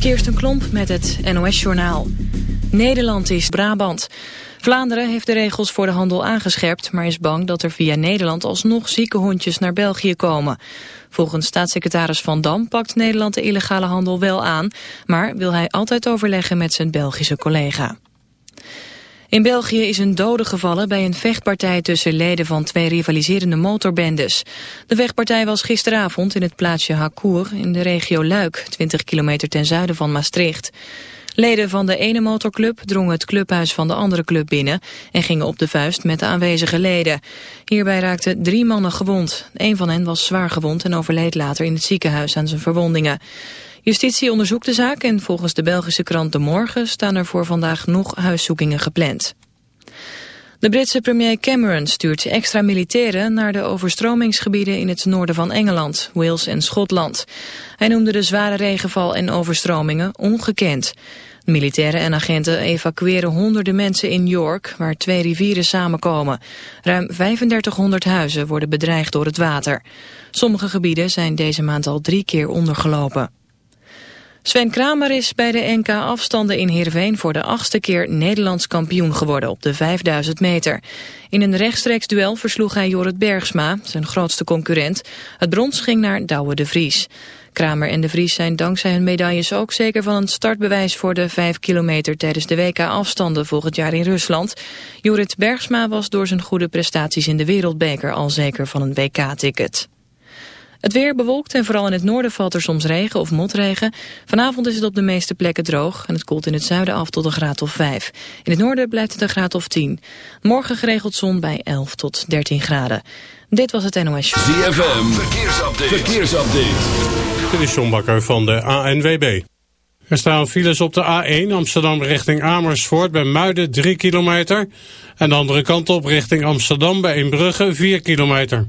Kirsten Klomp met het NOS-journaal. Nederland is Brabant. Vlaanderen heeft de regels voor de handel aangescherpt... maar is bang dat er via Nederland alsnog zieke hondjes naar België komen. Volgens staatssecretaris Van Dam pakt Nederland de illegale handel wel aan... maar wil hij altijd overleggen met zijn Belgische collega. In België is een dode gevallen bij een vechtpartij tussen leden van twee rivaliserende motorbendes. De vechtpartij was gisteravond in het plaatsje Hakour in de regio Luik, 20 kilometer ten zuiden van Maastricht. Leden van de ene motorclub drongen het clubhuis van de andere club binnen en gingen op de vuist met de aanwezige leden. Hierbij raakten drie mannen gewond. Een van hen was zwaar gewond en overleed later in het ziekenhuis aan zijn verwondingen. Justitie onderzoekt de zaak en volgens de Belgische krant De Morgen staan er voor vandaag nog huiszoekingen gepland. De Britse premier Cameron stuurt extra militairen naar de overstromingsgebieden in het noorden van Engeland, Wales en Schotland. Hij noemde de zware regenval en overstromingen ongekend. Militairen en agenten evacueren honderden mensen in York, waar twee rivieren samenkomen. Ruim 3500 huizen worden bedreigd door het water. Sommige gebieden zijn deze maand al drie keer ondergelopen. Sven Kramer is bij de NK-afstanden in Heerenveen voor de achtste keer Nederlands kampioen geworden op de 5000 meter. In een rechtstreeks duel versloeg hij Jorrit Bergsma, zijn grootste concurrent. Het brons ging naar Douwe de Vries. Kramer en de Vries zijn dankzij hun medailles ook zeker van een startbewijs voor de 5 kilometer tijdens de WK-afstanden volgend jaar in Rusland. Jorrit Bergsma was door zijn goede prestaties in de wereldbeker al zeker van een WK-ticket. Het weer bewolkt en vooral in het noorden valt er soms regen of motregen. Vanavond is het op de meeste plekken droog en het koelt in het zuiden af tot een graad of 5. In het noorden blijft het een graad of 10. Morgen geregeld zon bij 11 tot 13 graden. Dit was het NOS Show. ZFM, verkeersupdate. verkeersupdate. Dit is John Bakker van de ANWB. Er staan files op de A1 Amsterdam richting Amersfoort bij Muiden 3 kilometer. En de andere kant op richting Amsterdam bij Inbrugge 4 kilometer.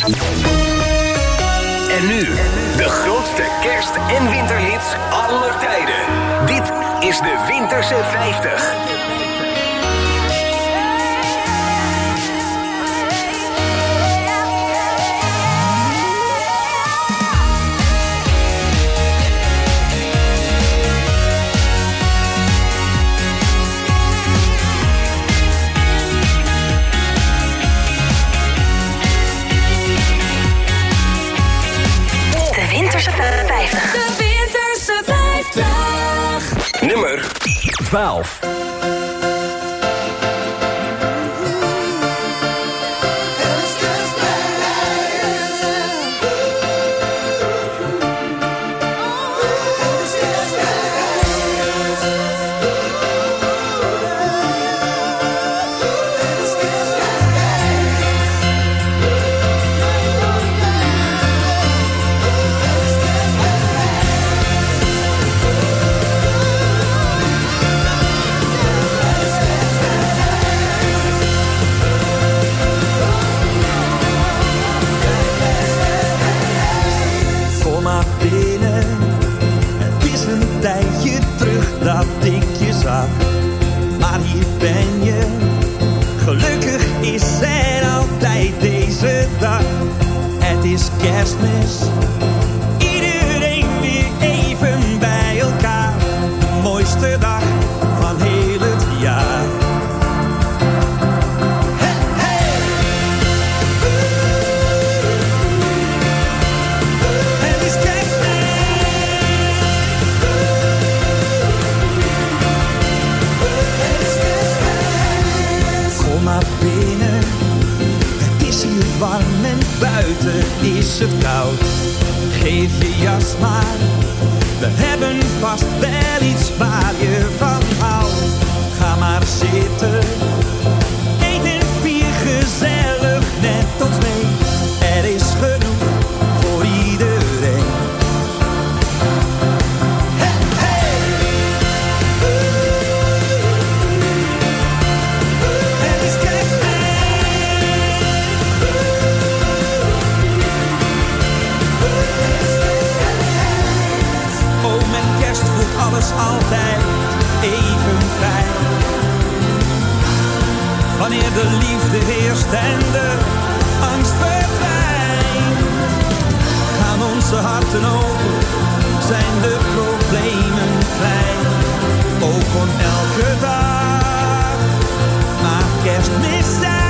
En nu, de grootste kerst- en winterhits aller tijden. Dit is de Winterse 50. Winterse 50. De Winterse 50. Nummer 12. Het is Geef je jas maar, we hebben vast wel iets waar je van houdt. Ga maar zitten, altijd even vrij. Wanneer de liefde heerst en de angst verdwijnt. Gaan onze harten open, zijn de problemen klein. Ook kon elke dag maar kerstmis zijn.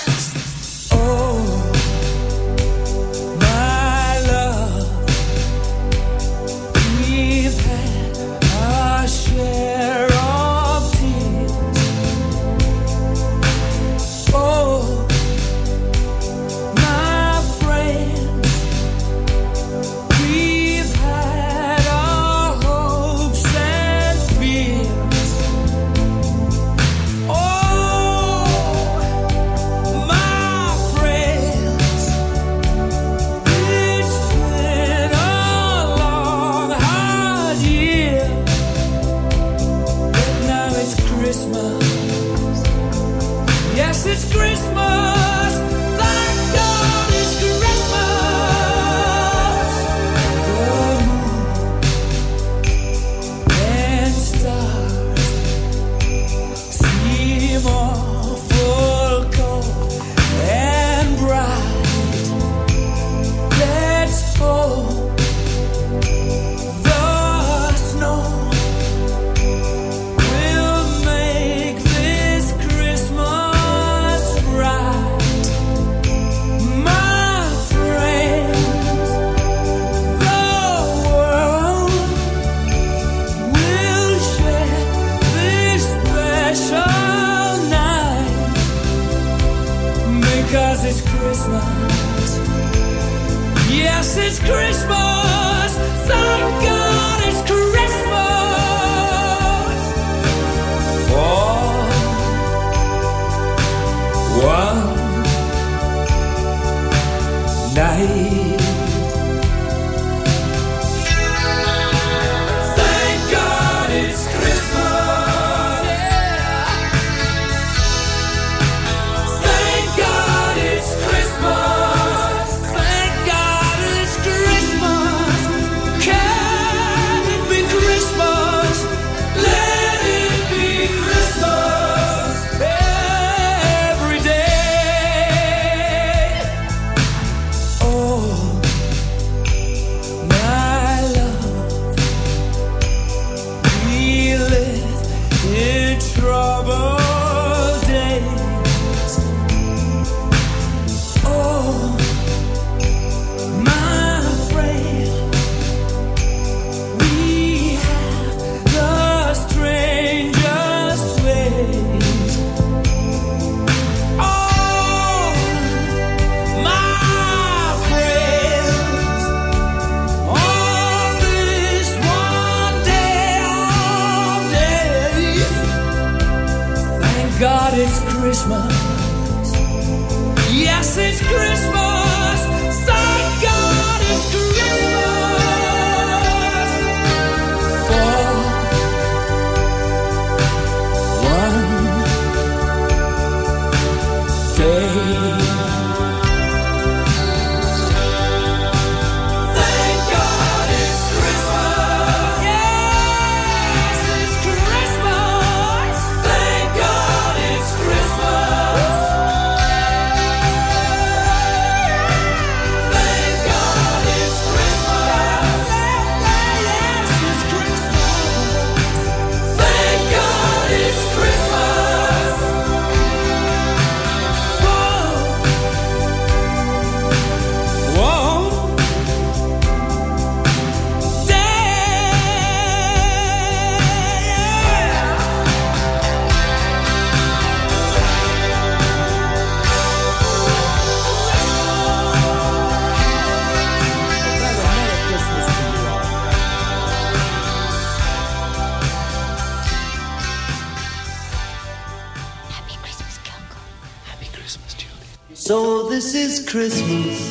Christmas.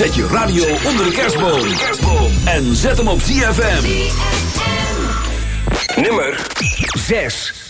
Zet je radio onder de kerstboom. En zet hem op ZFM. Nummer 6.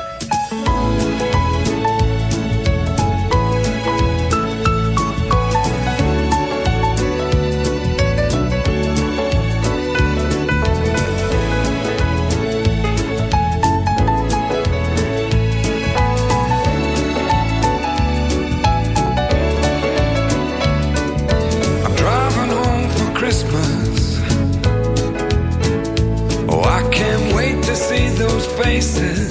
faces.